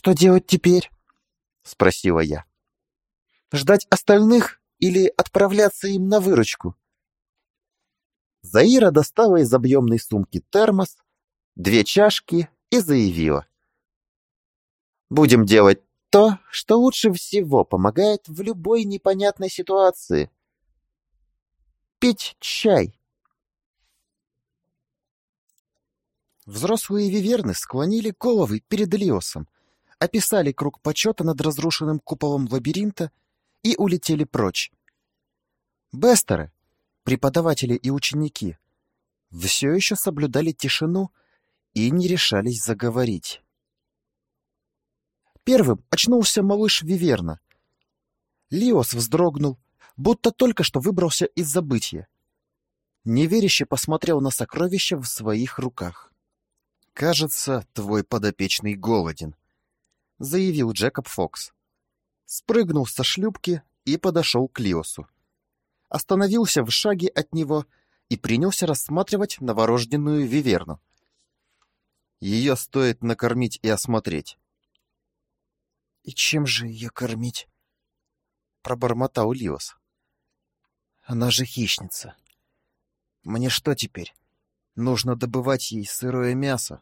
«Что делать теперь?» — спросила я. «Ждать остальных или отправляться им на выручку?» Заира достала из объемной сумки термос, две чашки и заявила. «Будем делать то, что лучше всего помогает в любой непонятной ситуации. Пить чай». Взрослые виверны склонили головы перед Лиосом, описали круг почета над разрушенным куполом лабиринта и улетели прочь. Бестеры, преподаватели и ученики, все еще соблюдали тишину и не решались заговорить. Первым очнулся малыш Виверна. Лиос вздрогнул, будто только что выбрался из забытья. Неверяще посмотрел на сокровища в своих руках. «Кажется, твой подопечный голоден», — заявил Джекоб Фокс. Спрыгнул со шлюпки и подошел к Лиосу остановился в шаге от него и принялся рассматривать новорожденную виверну. Ее стоит накормить и осмотреть. «И чем же ее кормить?» — пробормотал Лиос. «Она же хищница. Мне что теперь? Нужно добывать ей сырое мясо».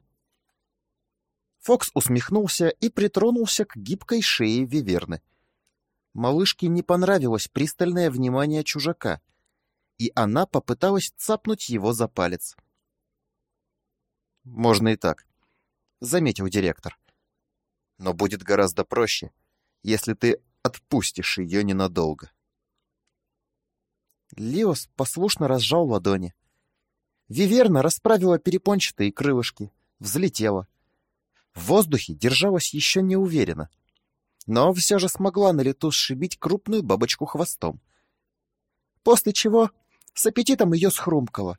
Фокс усмехнулся и притронулся к гибкой шее виверны — Малышке не понравилось пристальное внимание чужака, и она попыталась цапнуть его за палец. «Можно и так», — заметил директор. «Но будет гораздо проще, если ты отпустишь ее ненадолго». Лиос послушно разжал ладони. Виверна расправила перепончатые крылышки, взлетела. В воздухе держалась еще неуверенно — но все же смогла на лету сшибить крупную бабочку хвостом. После чего с аппетитом ее схрумкала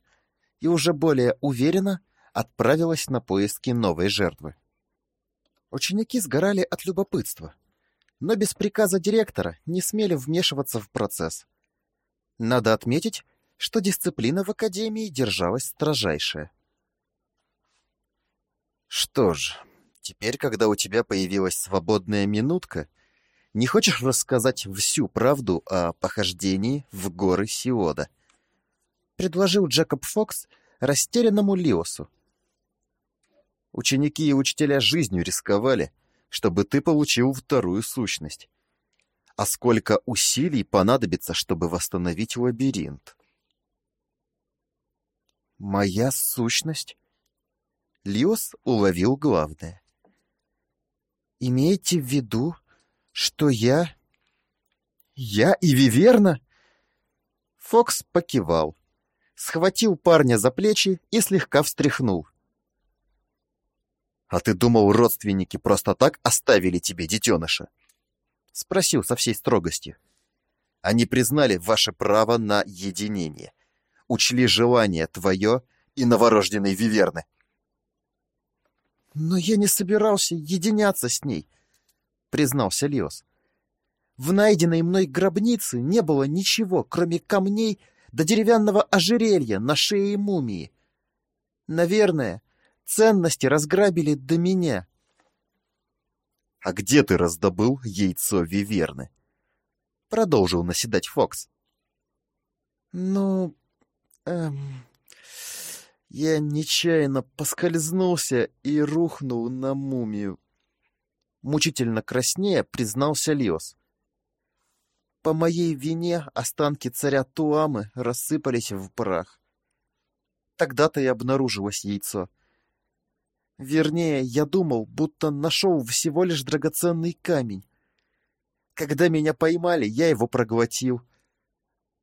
и уже более уверенно отправилась на поиски новой жертвы. Ученики сгорали от любопытства, но без приказа директора не смели вмешиваться в процесс. Надо отметить, что дисциплина в академии держалась строжайшая. Что ж, Теперь, когда у тебя появилась свободная минутка, не хочешь рассказать всю правду о похождении в горы Сиода?» Предложил Джекоб Фокс растерянному Лиосу. «Ученики и учителя жизнью рисковали, чтобы ты получил вторую сущность. А сколько усилий понадобится, чтобы восстановить лабиринт?» «Моя сущность?» Лиос уловил главное. Имейте в виду, что я... Я и Виверна? Фокс покивал, схватил парня за плечи и слегка встряхнул. «А ты думал, родственники просто так оставили тебе детеныша?» — спросил со всей строгостью. «Они признали ваше право на единение, учли желание твое и новорожденной Виверны». «Но я не собирался единяться с ней», — признался Лиос. «В найденной мной гробнице не было ничего, кроме камней до деревянного ожерелья на шее мумии. Наверное, ценности разграбили до меня». «А где ты раздобыл яйцо Виверны?» — продолжил наседать Фокс. «Ну, эм, я нечаянно поскользнулся и рухнул на мумию. Мучительно краснея признался Лиос. По моей вине останки царя Туамы рассыпались в прах. Тогда-то и обнаружилось яйцо. Вернее, я думал, будто нашел всего лишь драгоценный камень. Когда меня поймали, я его проглотил.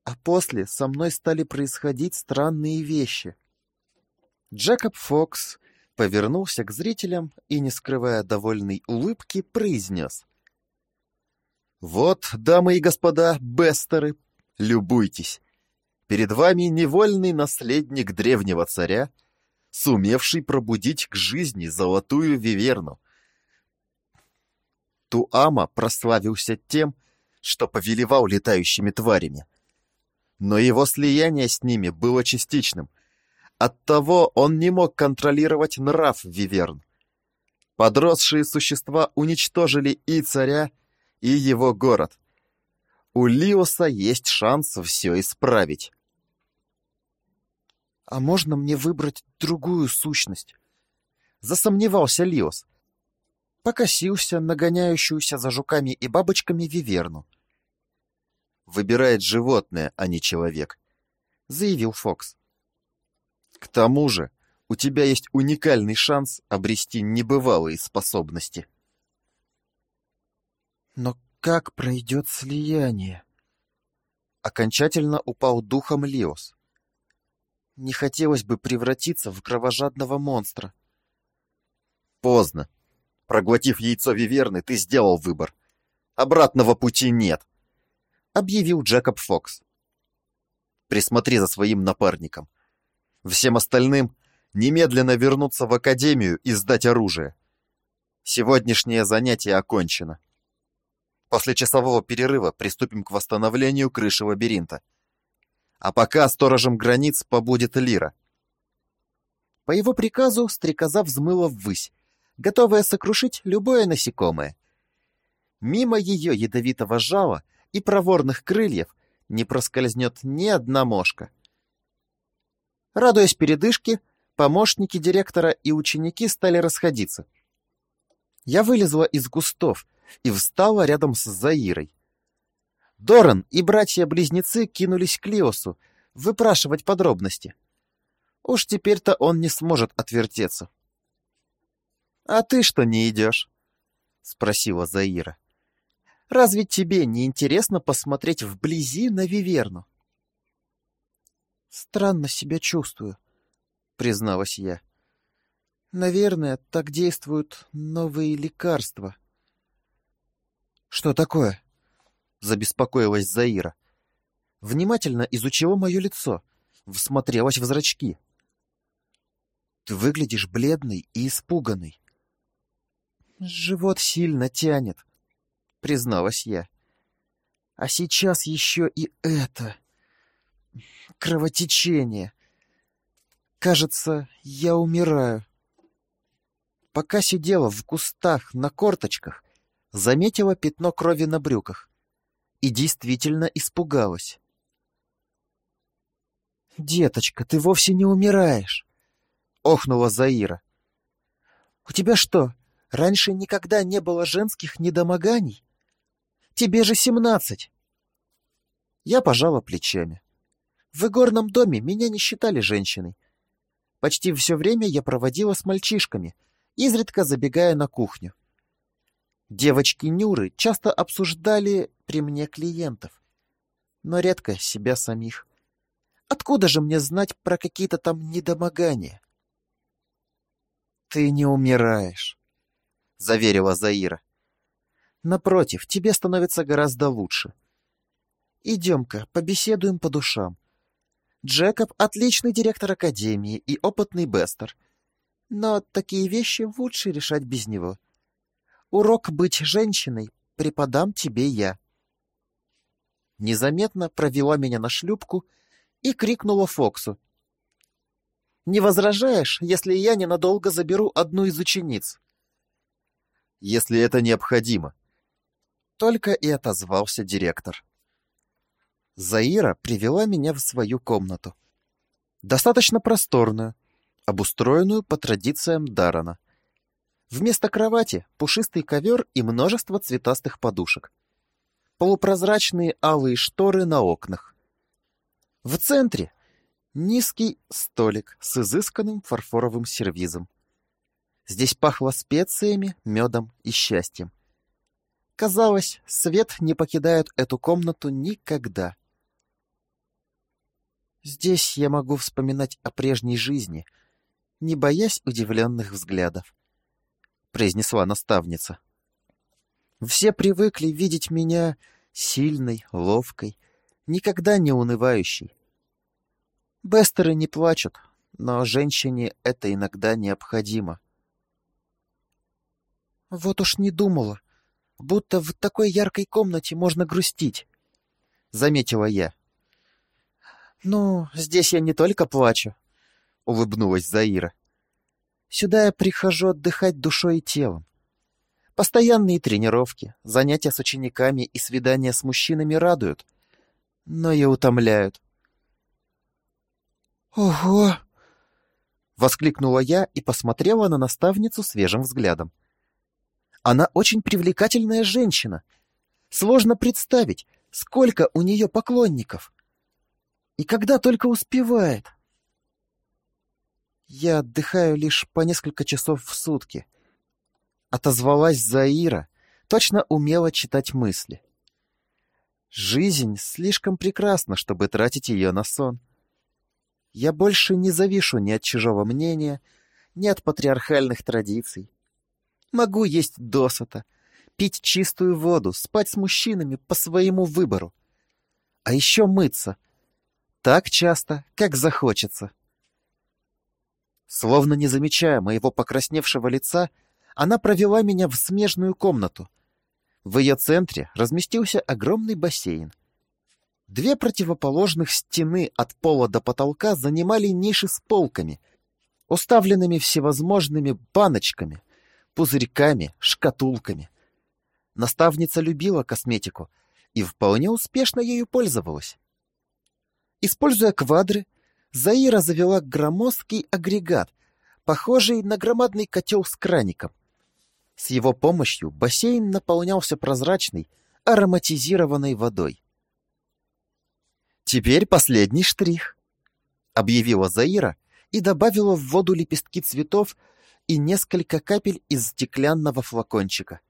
А после со мной стали происходить странные вещи — Джекоб Фокс повернулся к зрителям и, не скрывая довольной улыбки, произнес. «Вот, дамы и господа, бестеры, любуйтесь. Перед вами невольный наследник древнего царя, сумевший пробудить к жизни золотую виверну. Туама прославился тем, что повелевал летающими тварями. Но его слияние с ними было частичным — Оттого он не мог контролировать нрав Виверн. Подросшие существа уничтожили и царя, и его город. У Лиоса есть шанс все исправить. «А можно мне выбрать другую сущность?» Засомневался Лиос. Покосился на гоняющуюся за жуками и бабочками виверну. «Выбирает животное, а не человек», — заявил Фокс. «К тому же у тебя есть уникальный шанс обрести небывалые способности». «Но как пройдет слияние?» Окончательно упал духом Лиос. Не хотелось бы превратиться в кровожадного монстра. Поздно. Проглотив яйцо Виверны, ты сделал выбор. Обратного пути нет, — объявил Джекоб Фокс. Присмотри за своим напарником. Всем остальным немедленно вернуться в Академию и сдать оружие. Сегодняшнее занятие окончено. После часового перерыва приступим к восстановлению крыши лабиринта. А пока сторожем границ побудет Лира. По его приказу стрекоза взмыла ввысь, готовая сокрушить любое насекомое. Мимо ее ядовитого жала и проворных крыльев не проскользнет ни одна мошка. Радуясь передышке, помощники директора и ученики стали расходиться. Я вылезла из густов и встала рядом с Заирой. Доран и братья-близнецы кинулись к Лиосу выпрашивать подробности. Уж теперь-то он не сможет отвертеться. «А ты что не идешь?» — спросила Заира. «Разве тебе не интересно посмотреть вблизи на Виверну?» «Странно себя чувствую», — призналась я. «Наверное, так действуют новые лекарства». «Что такое?» — забеспокоилась Заира. Внимательно изучила мое лицо, всмотрелась в зрачки. «Ты выглядишь бледный и испуганный». «Живот сильно тянет», — призналась я. «А сейчас еще и это... кровотечение. Кажется, я умираю». Пока сидела в кустах на корточках, заметила пятно крови на брюках и действительно испугалась. «Деточка, ты вовсе не умираешь!» — охнула Заира. «У тебя что, Раньше никогда не было женских недомоганий. Тебе же семнадцать. Я пожала плечами. В игорном доме меня не считали женщиной. Почти все время я проводила с мальчишками, изредка забегая на кухню. Девочки-нюры часто обсуждали при мне клиентов, но редко себя самих. Откуда же мне знать про какие-то там недомогания? Ты не умираешь. — заверила Заира. «Напротив, тебе становится гораздо лучше. Идем-ка, побеседуем по душам. Джекоб — отличный директор Академии и опытный Бестер. Но такие вещи лучше решать без него. Урок быть женщиной преподам тебе я». Незаметно провела меня на шлюпку и крикнула Фоксу. «Не возражаешь, если я ненадолго заберу одну из учениц?» если это необходимо. Только и отозвался директор. Заира привела меня в свою комнату. Достаточно просторную, обустроенную по традициям Дарана. Вместо кровати пушистый ковер и множество цветастых подушек. Полупрозрачные алые шторы на окнах. В центре низкий столик с изысканным фарфоровым сервизом. Здесь пахло специями, медом и счастьем. Казалось, свет не покидает эту комнату никогда. Здесь я могу вспоминать о прежней жизни, не боясь удивленных взглядов, — произнесла наставница. Все привыкли видеть меня сильной, ловкой, никогда не унывающей. Бестеры не плачут, но женщине это иногда необходимо. Вот уж не думала, будто в такой яркой комнате можно грустить, — заметила я. — Ну, здесь я не только плачу, — улыбнулась Заира. — Сюда я прихожу отдыхать душой и телом. Постоянные тренировки, занятия с учениками и свидания с мужчинами радуют, но и утомляют. «Ого!» — воскликнула я и посмотрела на наставницу свежим взглядом. Она очень привлекательная женщина. Сложно представить, сколько у нее поклонников. И когда только успевает. Я отдыхаю лишь по несколько часов в сутки. Отозвалась Заира, точно умела читать мысли. Жизнь слишком прекрасна, чтобы тратить ее на сон. Я больше не завишу ни от чужого мнения, ни от патриархальных традиций. Могу есть досыта, пить чистую воду, спать с мужчинами по своему выбору. А еще мыться. Так часто, как захочется. Словно не замечая моего покрасневшего лица, она провела меня в смежную комнату. В ее центре разместился огромный бассейн. Две противоположных стены от пола до потолка занимали ниши с полками, уставленными всевозможными баночками, пузырьками, шкатулками. Наставница любила косметику и вполне успешно ею пользовалась. Используя квадры, Заира завела громоздкий агрегат, похожий на громадный котел с краником. С его помощью бассейн наполнялся прозрачной, ароматизированной водой. «Теперь последний штрих», — объявила Заира и добавила в воду лепестки цветов и несколько капель из стеклянного флакончика.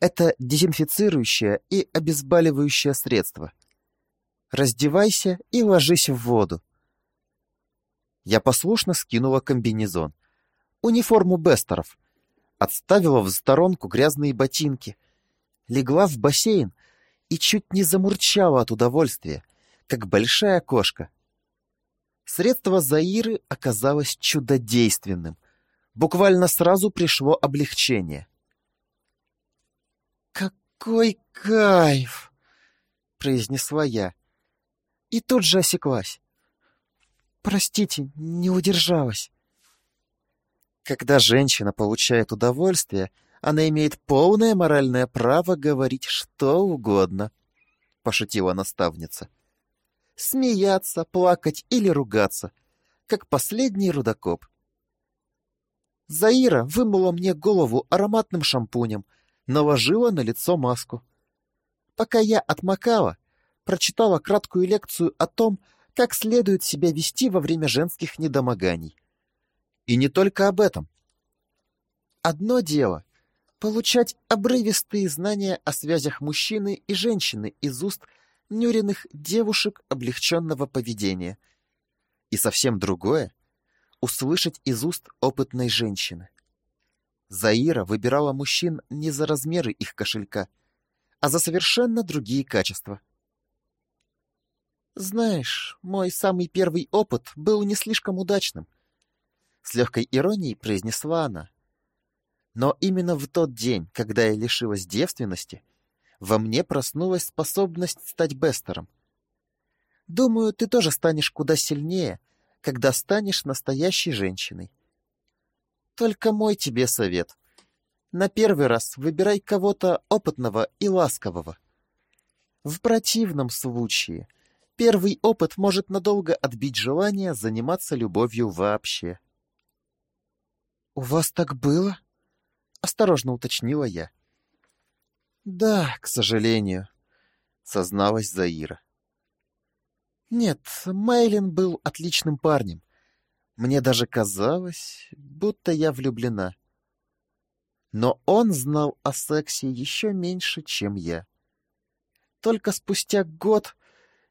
Это дезинфицирующее и обезболивающее средство. Раздевайся и ложись в воду. Я послушно скинула комбинезон. Униформу Бестеров. Отставила в сторонку грязные ботинки. Легла в бассейн и чуть не замурчала от удовольствия, как большая кошка. Средство Заиры оказалось чудодейственным. Буквально сразу пришло облегчение. «Какой кайф!» — произнесла я. И тут же осеклась. «Простите, не удержалась». Когда женщина получает удовольствие, она имеет полное моральное право говорить что угодно, — пошутила наставница. Смеяться, плакать или ругаться, как последний рудокоп. Заира вымыла мне голову ароматным шампунем, наложила на лицо маску. Пока я отмокала, прочитала краткую лекцию о том, как следует себя вести во время женских недомоганий. И не только об этом. Одно дело — получать обрывистые знания о связях мужчины и женщины из уст нюриных девушек облегченного поведения. И совсем другое — услышать из уст опытной женщины. Заира выбирала мужчин не за размеры их кошелька, а за совершенно другие качества. «Знаешь, мой самый первый опыт был не слишком удачным», — с легкой иронией произнесла она. «Но именно в тот день, когда я лишилась девственности, во мне проснулась способность стать Бестером. Думаю, ты тоже станешь куда сильнее, когда станешь настоящей женщиной. Только мой тебе совет. На первый раз выбирай кого-то опытного и ласкового. В противном случае первый опыт может надолго отбить желание заниматься любовью вообще. — У вас так было? — осторожно уточнила я. — Да, к сожалению, — созналась Заира. Нет, Мейлин был отличным парнем. Мне даже казалось, будто я влюблена. Но он знал о сексе еще меньше, чем я. Только спустя год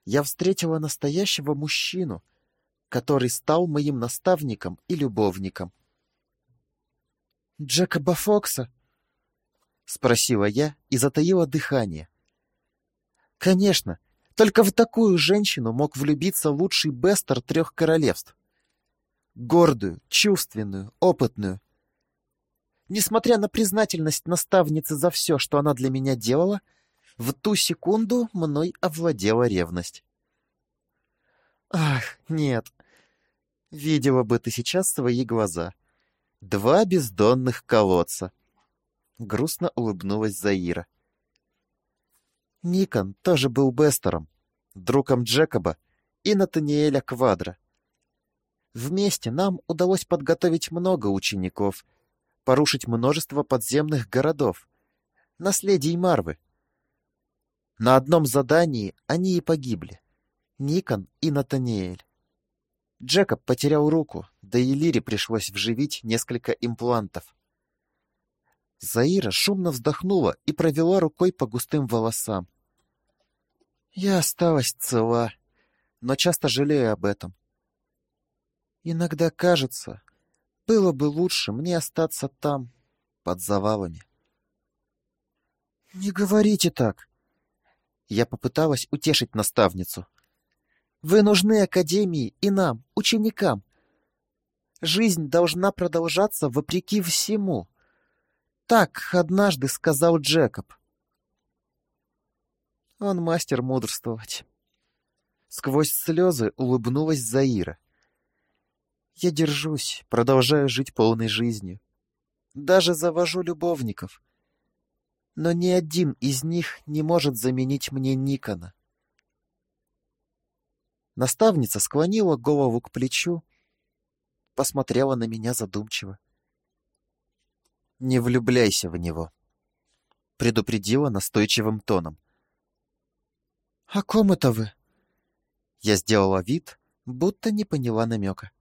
я встретила настоящего мужчину, который стал моим наставником и любовником. «Джекоба Фокса?» — спросила я и затаила дыхание. Конечно, только в такую женщину мог влюбиться лучший Бестер трех королевств. Гордую, чувственную, опытную. Несмотря на признательность наставницы за все, что она для меня делала, в ту секунду мной овладела ревность. Ах, нет. Видела бы ты сейчас свои глаза. Два бездонных колодца. Грустно улыбнулась Заира. Никон тоже был Бестером, другом Джекоба и Натаниэля Квадра. Вместе нам удалось подготовить много учеников, порушить множество подземных городов, наследий Марвы. На одном задании они и погибли. Никон и Натаниэль. Джекоб потерял руку, да и Лире пришлось вживить несколько имплантов. Заира шумно вздохнула и провела рукой по густым волосам. Я осталась цела, но часто жалею об этом. Иногда кажется, было бы лучше мне остаться там, под завалами. «Не говорите так!» Я попыталась утешить наставницу. «Вы нужны Академии и нам, ученикам. Жизнь должна продолжаться вопреки всему. Так однажды сказал Джекоб. Он мастер мудрствовать. Сквозь слезы улыбнулась Заира. Я держусь, продолжаю жить полной жизнью. Даже завожу любовников. Но ни один из них не может заменить мне Никона. Наставница склонила голову к плечу, посмотрела на меня задумчиво. «Не влюбляйся в него», — предупредила настойчивым тоном. «О ком это вы?» Я сделала вид, будто не поняла намека.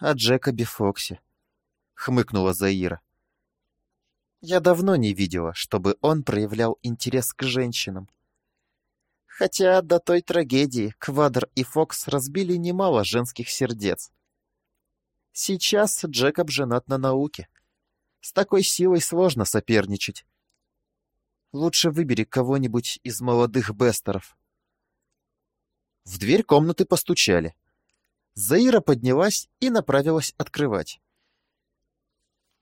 «О Джекобе Фоксе», — хмыкнула Заира. «Я давно не видела, чтобы он проявлял интерес к женщинам. Хотя до той трагедии Квадр и Фокс разбили немало женских сердец. Сейчас Джекоб женат на науке. С такой силой сложно соперничать. Лучше выбери кого-нибудь из молодых бестеров. В дверь комнаты постучали. Заира поднялась и направилась открывать.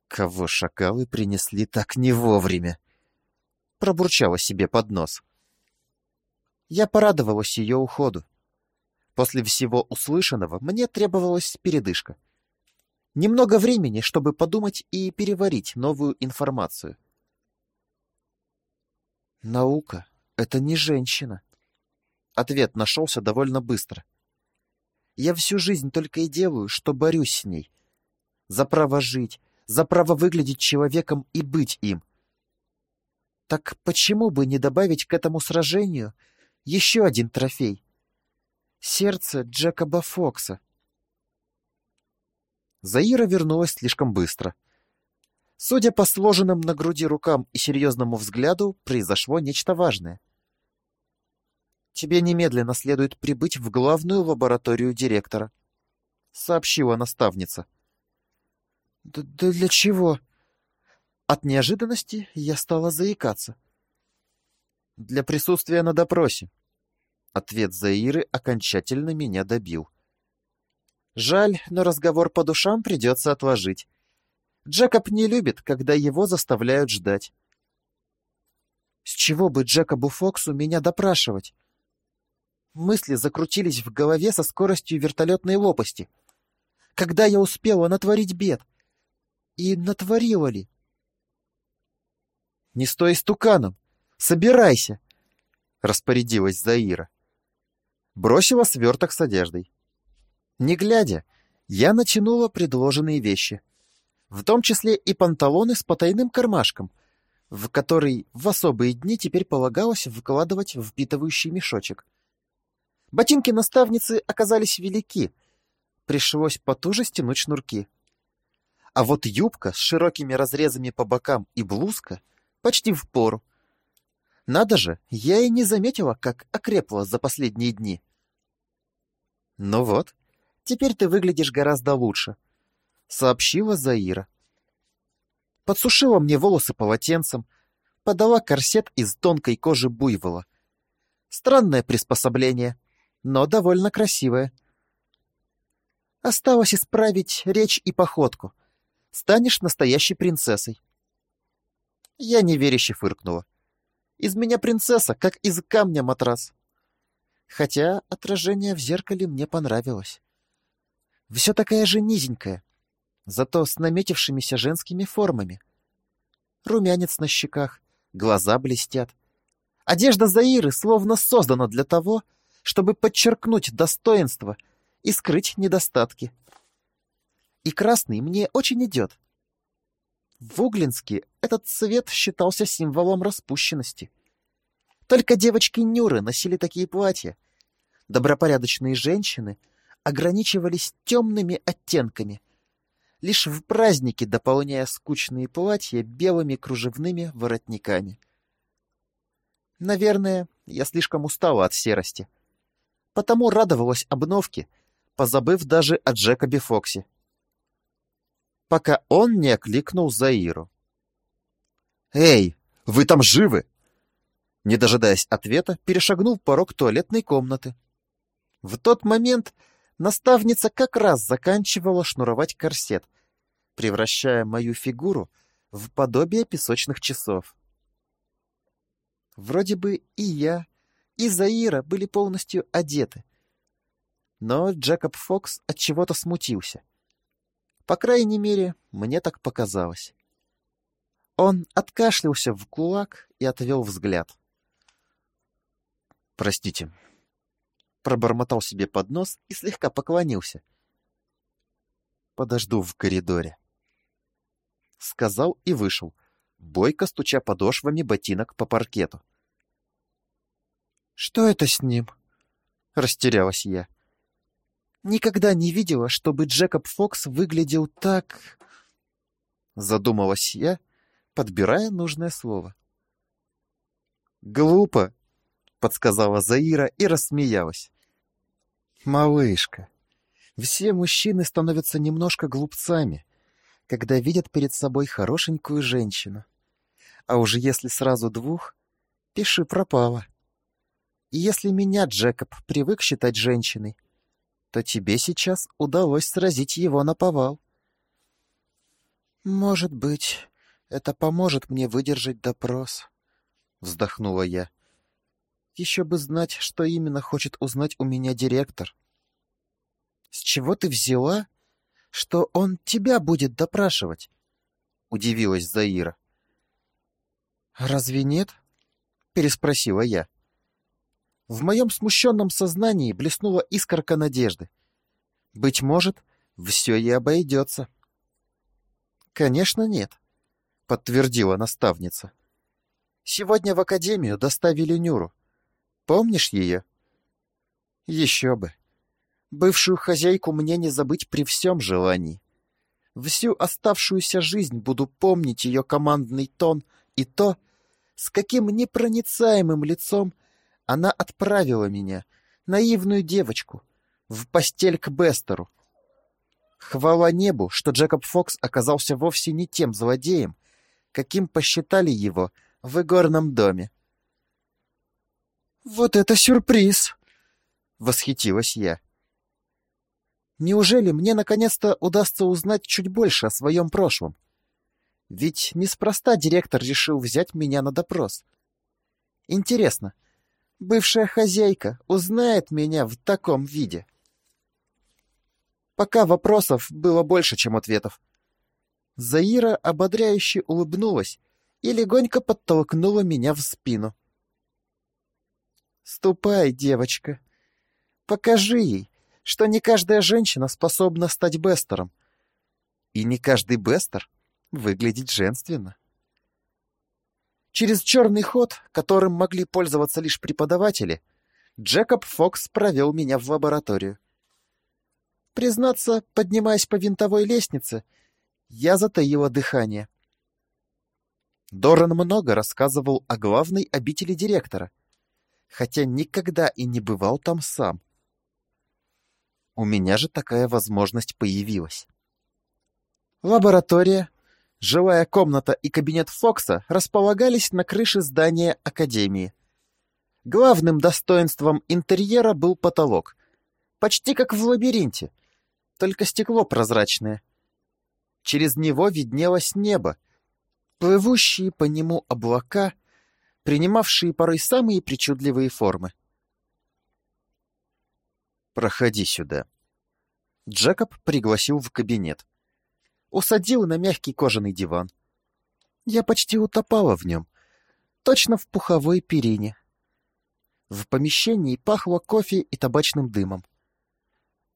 Кого шакалы принесли так не вовремя? Пробурчала себе под нос. Я порадовалась ее уходу. После всего услышанного мне требовалась передышка. Немного времени, чтобы подумать и переварить новую информацию. Наука — это не женщина. Ответ нашелся довольно быстро. Я всю жизнь только и делаю, что борюсь с ней. За право жить, за право выглядеть человеком и быть им. Так почему бы не добавить к этому сражению — еще один трофей. Сердце Джекоба Фокса. Заира вернулась слишком быстро. Судя по сложенным на груди рукам и серьезному взгляду, произошло нечто важное. «Тебе немедленно следует прибыть в главную лабораторию директора», — сообщила наставница. «Да, для чего?» От неожиданности я стала заикаться. «Для присутствия на допросе», Ответ Заиры окончательно меня добил. Жаль, но разговор по душам придется отложить. Джекоб не любит, когда его заставляют ждать. С чего бы Джекобу Фоксу меня допрашивать? Мысли закрутились в голове со скоростью вертолетной лопасти. Когда я успела натворить бед? И натворила ли? «Не стой стуканом! Собирайся!» — распорядилась Заира бросила сверток с одеждой. Не глядя, я натянула предложенные вещи, в том числе и панталоны с потайным кармашком, в который в особые дни теперь полагалось вкладывать впитывающий мешочек. Ботинки наставницы оказались велики, пришлось потуже стянуть шнурки. А вот юбка с широкими разрезами по бокам и блузка почти в пору. Надо же, я и не заметила, как окрепла за последние дни. «Ну вот, теперь ты выглядишь гораздо лучше», — сообщила Заира. Подсушила мне волосы полотенцем, подала корсет из тонкой кожи буйвола. Странное приспособление, но довольно красивое. Осталось исправить речь и походку. Станешь настоящей принцессой. Я неверяще фыркнула. Из меня принцесса, как из камня матрас хотя отражение в зеркале мне понравилось. Все такая же низенькая. зато с наметившимися женскими формами. Румянец на щеках, глаза блестят. Одежда Заиры словно создана для того, чтобы подчеркнуть достоинство и скрыть недостатки. И красный мне очень идет. В Углинске этот цвет считался символом распущенности. Только девочки Нюры носили такие платья. Добропорядочные женщины ограничивались темными оттенками, лишь в праздники дополняя скучные платья белыми кружевными воротниками. Наверное, я слишком устала от серости. Потому радовалась обновке, позабыв даже о Джекобе Фоксе. Пока он не окликнул Заиру. «Эй, вы там живы?» Не дожидаясь ответа, перешагнул порог туалетной комнаты. В тот момент наставница как раз заканчивала шнуровать корсет, превращая мою фигуру в подобие песочных часов. Вроде бы и я, и Заира были полностью одеты. Но Джекоб Фокс от чего-то смутился. По крайней мере, мне так показалось. Он откашлялся в кулак и отвел взгляд. «Простите». Пробормотал себе под нос и слегка поклонился. «Подожду в коридоре». Сказал и вышел, бойко стуча подошвами ботинок по паркету. «Что это с ним?» — растерялась я. «Никогда не видела, чтобы Джекоб Фокс выглядел так...» Задумалась я, подбирая нужное слово. «Глупо!» — подсказала Заира и рассмеялась. «Малышка, все мужчины становятся немножко глупцами, когда видят перед собой хорошенькую женщину. А уже если сразу двух, пиши пропало. И если меня Джекоб привык считать женщиной, то тебе сейчас удалось сразить его на повал. Может быть, это поможет мне выдержать допрос, вздохнула я. Еще бы знать, что именно хочет узнать у меня директор. С чего ты взяла, что он тебя будет допрашивать? Удивилась Заира. Разве нет? Переспросила я. В моем смущенном сознании блеснула искорка надежды. Быть может, все и обойдется. Конечно, нет, подтвердила наставница. Сегодня в академию доставили Нюру. Помнишь ее? Еще бы. Бывшую хозяйку мне не забыть при всем желании. Всю оставшуюся жизнь буду помнить ее командный тон и то, с каким непроницаемым лицом она отправила меня, наивную девочку, в постель к Бестеру. Хвала небу, что Джекоб Фокс оказался вовсе не тем злодеем, каким посчитали его в игорном доме. «Вот это сюрприз!» — восхитилась я. «Неужели мне наконец-то удастся узнать чуть больше о своем прошлом? Ведь неспроста директор решил взять меня на допрос. Интересно, бывшая хозяйка узнает меня в таком виде?» Пока вопросов было больше, чем ответов. Заира ободряюще улыбнулась и легонько подтолкнула меня в спину. Ступай, девочка. Покажи ей, что не каждая женщина способна стать Бестером. И не каждый Бестер выглядит женственно. Через черный ход, которым могли пользоваться лишь преподаватели, Джекоб Фокс провел меня в лабораторию. Признаться, поднимаясь по винтовой лестнице, я затаила дыхание. Доран много рассказывал о главной обители директора — хотя никогда и не бывал там сам. У меня же такая возможность появилась. Лаборатория, жилая комната и кабинет Фокса располагались на крыше здания Академии. Главным достоинством интерьера был потолок, почти как в лабиринте, только стекло прозрачное. Через него виднелось небо, плывущие по нему облака — принимавшие порой самые причудливые формы. «Проходи сюда». Джекоб пригласил в кабинет. Усадил на мягкий кожаный диван. Я почти утопала в нем, точно в пуховой перине. В помещении пахло кофе и табачным дымом.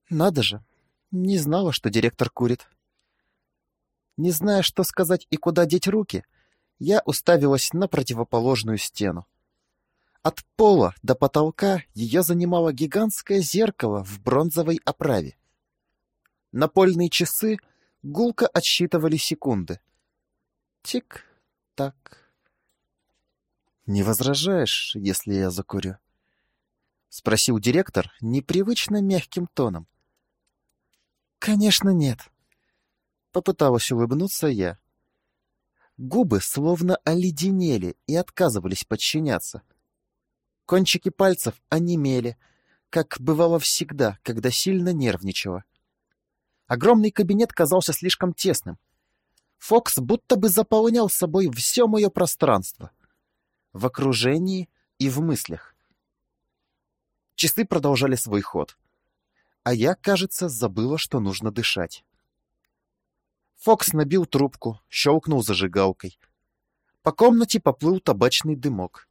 Надо же, не знала, что директор курит. Не зная, что сказать и куда деть руки, я уставилась на противоположную стену. От пола до потолка ее занимало гигантское зеркало в бронзовой оправе. Напольные часы гулко отсчитывали секунды. Тик-так. «Не возражаешь, если я закурю?» — спросил директор непривычно мягким тоном. «Конечно нет», — попыталась улыбнуться я. Губы словно оледенели и отказывались подчиняться. Кончики пальцев онемели, как бывало всегда, когда сильно нервничала. Огромный кабинет казался слишком тесным. Фокс будто бы заполнял собой все мое пространство. В окружении и в мыслях. Часы продолжали свой ход. А я, кажется, забыла, что нужно дышать. Фокс набил трубку, щелкнул зажигалкой. По комнате поплыл табачный дымок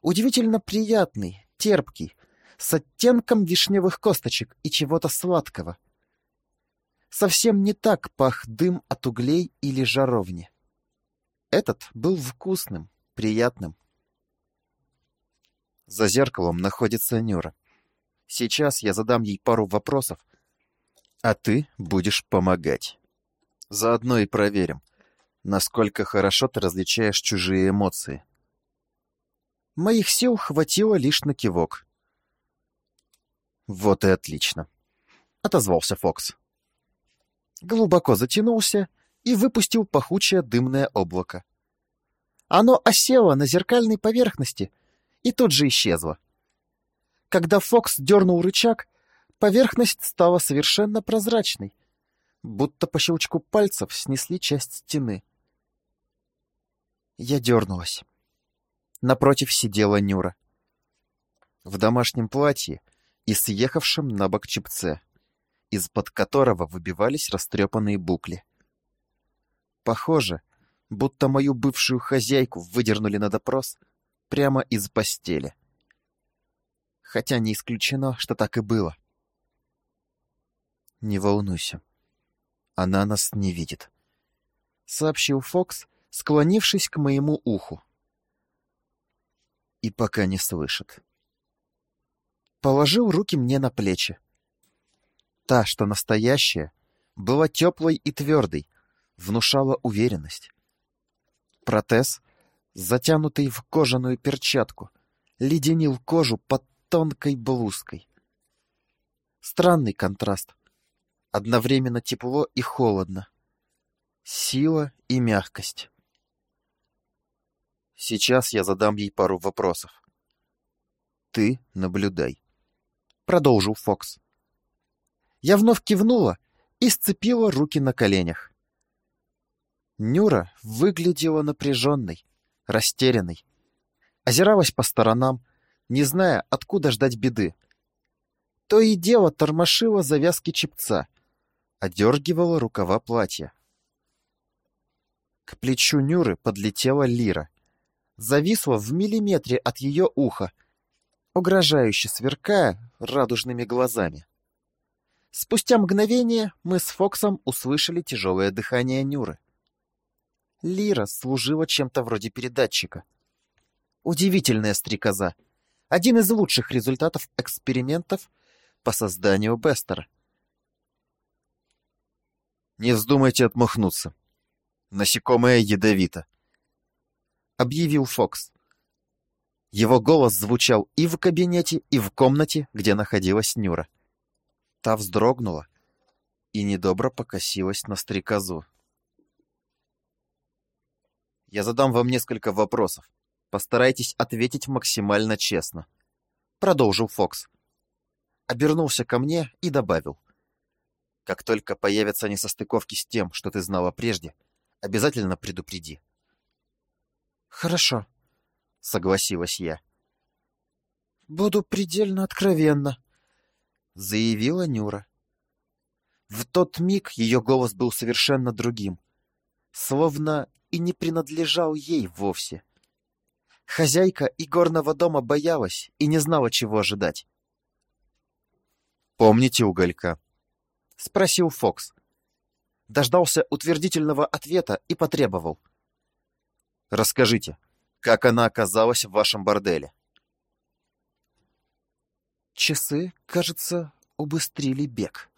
удивительно приятный, терпкий, с оттенком вишневых косточек и чего-то сладкого. Совсем не так пах дым от углей или жаровни. Этот был вкусным, приятным. За зеркалом находится Нюра. Сейчас я задам ей пару вопросов, а ты будешь помогать. Заодно и проверим, насколько хорошо ты различаешь чужие эмоции. Моих сил хватило лишь на кивок. «Вот и отлично», — отозвался Фокс. Глубоко затянулся и выпустил пахучее дымное облако. Оно осело на зеркальной поверхности и тут же исчезло. Когда Фокс дернул рычаг, поверхность стала совершенно прозрачной, будто по щелчку пальцев снесли часть стены. Я дернулась. Напротив сидела Нюра. В домашнем платье и съехавшем на бок чепце, из-под которого выбивались растрепанные букли. Похоже, будто мою бывшую хозяйку выдернули на допрос прямо из постели. Хотя не исключено, что так и было. «Не волнуйся. Она нас не видит», — сообщил Фокс, склонившись к моему уху и пока не слышит. Положил руки мне на плечи. Та, что настоящая, была теплой и твердой, внушала уверенность. Протез, затянутый в кожаную перчатку, леденил кожу под тонкой блузкой. Странный контраст. Одновременно тепло и холодно. Сила и мягкость. Сейчас я задам ей пару вопросов. Ты наблюдай. Продолжил Фокс. Я вновь кивнула и сцепила руки на коленях. Нюра выглядела напряженной, растерянной. Озиралась по сторонам, не зная, откуда ждать беды. То и дело тормошила завязки чепца, одергивала рукава платья. К плечу Нюры подлетела Лира зависла в миллиметре от ее уха, угрожающе сверкая радужными глазами. Спустя мгновение мы с Фоксом услышали тяжелое дыхание Нюры. Лира служила чем-то вроде передатчика. Удивительная стрекоза. Один из лучших результатов экспериментов по созданию Бестера. Не вздумайте отмахнуться. Насекомое ядовито объявил Фокс. Его голос звучал и в кабинете, и в комнате, где находилась Нюра. Та вздрогнула и недобро покосилась на стрекозу. «Я задам вам несколько вопросов. Постарайтесь ответить максимально честно», — продолжил Фокс. Обернулся ко мне и добавил. «Как только появятся несостыковки с тем, что ты знала прежде, обязательно предупреди». «Хорошо», — согласилась я. «Буду предельно откровенна», — заявила Нюра. В тот миг ее голос был совершенно другим, словно и не принадлежал ей вовсе. Хозяйка игорного дома боялась и не знала, чего ожидать. «Помните уголька?» — спросил Фокс. Дождался утвердительного ответа и потребовал. «Расскажите, как она оказалась в вашем борделе?» Часы, кажется, убыстрили бег.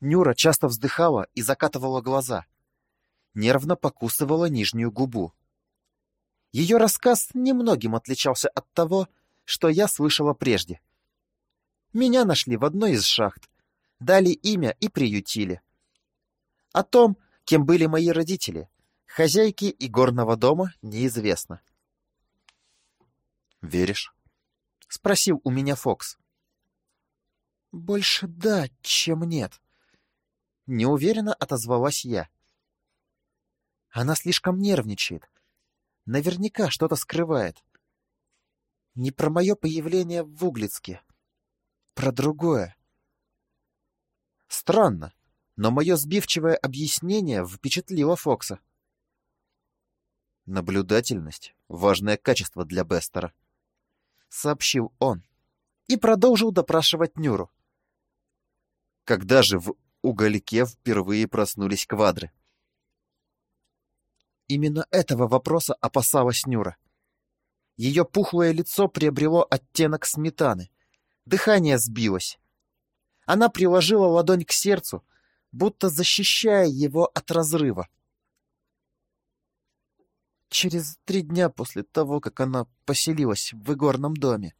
Нюра часто вздыхала и закатывала глаза. Нервно покусывала нижнюю губу. Ее рассказ немногим отличался от того, что я слышала прежде. Меня нашли в одной из шахт, дали имя и приютили. О том, кем были мои родители, хозяйки и горного дома, неизвестно. «Веришь?» — спросил у меня Фокс. «Больше да, чем нет», — неуверенно отозвалась я. Она слишком нервничает. Наверняка что-то скрывает. Не про мое появление в Углицке. Про другое. Странно, но мое сбивчивое объяснение впечатлило Фокса. Наблюдательность — важное качество для Бестера, — сообщил он и продолжил допрашивать Нюру. Когда же в угольке впервые проснулись квадры? Именно этого вопроса опасалась Нюра. Ее пухлое лицо приобрело оттенок сметаны. Дыхание сбилось. Она приложила ладонь к сердцу, будто защищая его от разрыва. Через три дня после того, как она поселилась в игорном доме,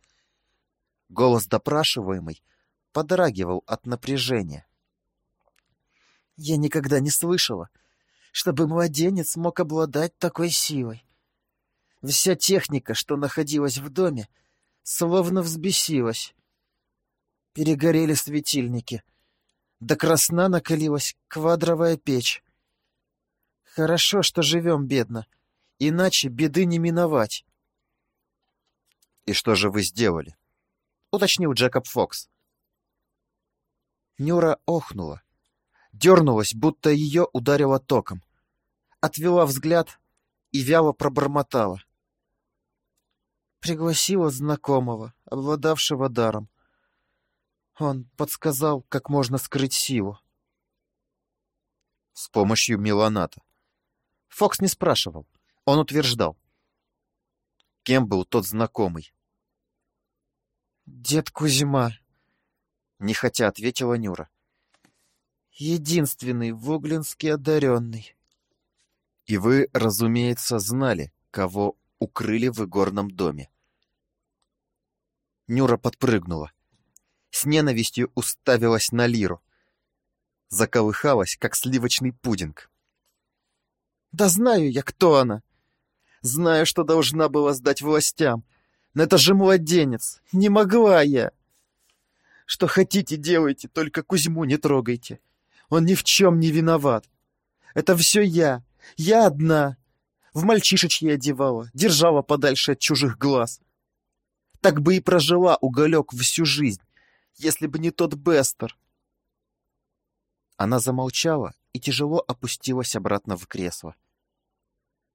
голос допрашиваемый подрагивал от напряжения. Я никогда не слышала, чтобы младенец мог обладать такой силой. Вся техника, что находилась в доме, словно взбесилась. Перегорели светильники. До красна накалилась квадровая печь. Хорошо, что живем бедно, иначе беды не миновать. — И что же вы сделали? — уточнил Джекоб Фокс. Нюра охнула, дернулась, будто ее ударило током отвела взгляд и вяло пробормотала. Пригласила знакомого, обладавшего даром. Он подсказал, как можно скрыть силу. С помощью меланата. Фокс не спрашивал, он утверждал. Кем был тот знакомый? «Дед Кузьма», — нехотя ответила Нюра. «Единственный в Углинске одаренный». И вы, разумеется, знали, кого укрыли в игорном доме. Нюра подпрыгнула. С ненавистью уставилась на Лиру. Заколыхалась, как сливочный пудинг. «Да знаю я, кто она! Знаю, что должна была сдать властям. Но это же младенец! Не могла я!» «Что хотите, делайте, только Кузьму не трогайте. Он ни в чем не виноват. Это все я, я одна. В мальчишечье одевала, держала подальше от чужих глаз. Так бы и прожила уголек всю жизнь, если бы не тот Бестер. Она замолчала и тяжело опустилась обратно в кресло.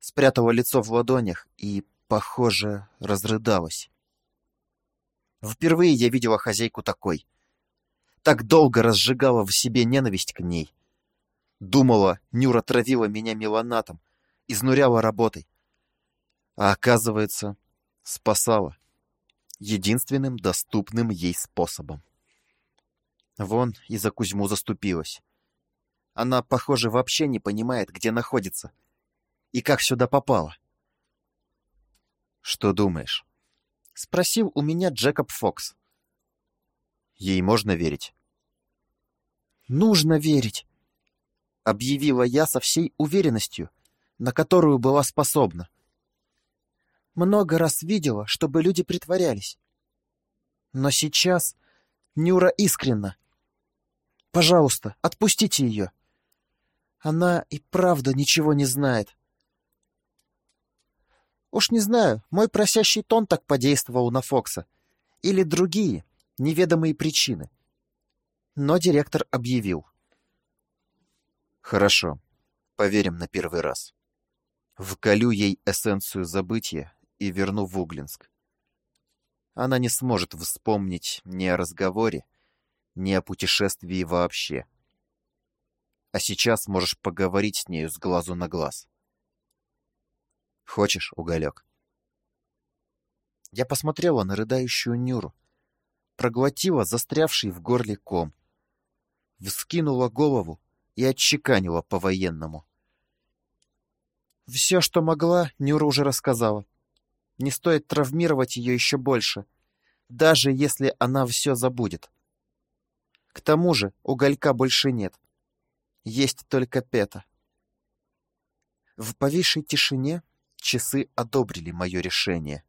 Спрятала лицо в ладонях и, похоже, разрыдалась. Впервые я видела хозяйку такой. Так долго разжигала в себе ненависть к ней. Думала, Нюра травила меня меланатом, изнуряла работой. А оказывается, спасала. Единственным доступным ей способом. Вон и за Кузьму заступилась. Она, похоже, вообще не понимает, где находится. И как сюда попала. «Что думаешь?» — спросил у меня Джекоб Фокс. «Ей можно верить?» «Нужно верить!» — объявила я со всей уверенностью, на которую была способна. Много раз видела, чтобы люди притворялись. Но сейчас Нюра искренна. Пожалуйста, отпустите ее. Она и правда ничего не знает. Уж не знаю, мой просящий тон так подействовал на Фокса. Или другие, неведомые причины. Но директор объявил. Хорошо, поверим на первый раз. Вколю ей эссенцию забытия и верну в Углинск. Она не сможет вспомнить ни о разговоре, ни о путешествии вообще. А сейчас можешь поговорить с нею с глазу на глаз. Хочешь, уголек? Я посмотрела на рыдающую Нюру, проглотила застрявший в горле ком, вскинула голову и отчеканила по-военному. Все, что могла, Нюра уже рассказала. Не стоит травмировать ее еще больше, даже если она все забудет. К тому же уголька больше нет. Есть только Пета. В повисшей тишине часы одобрили мое решение.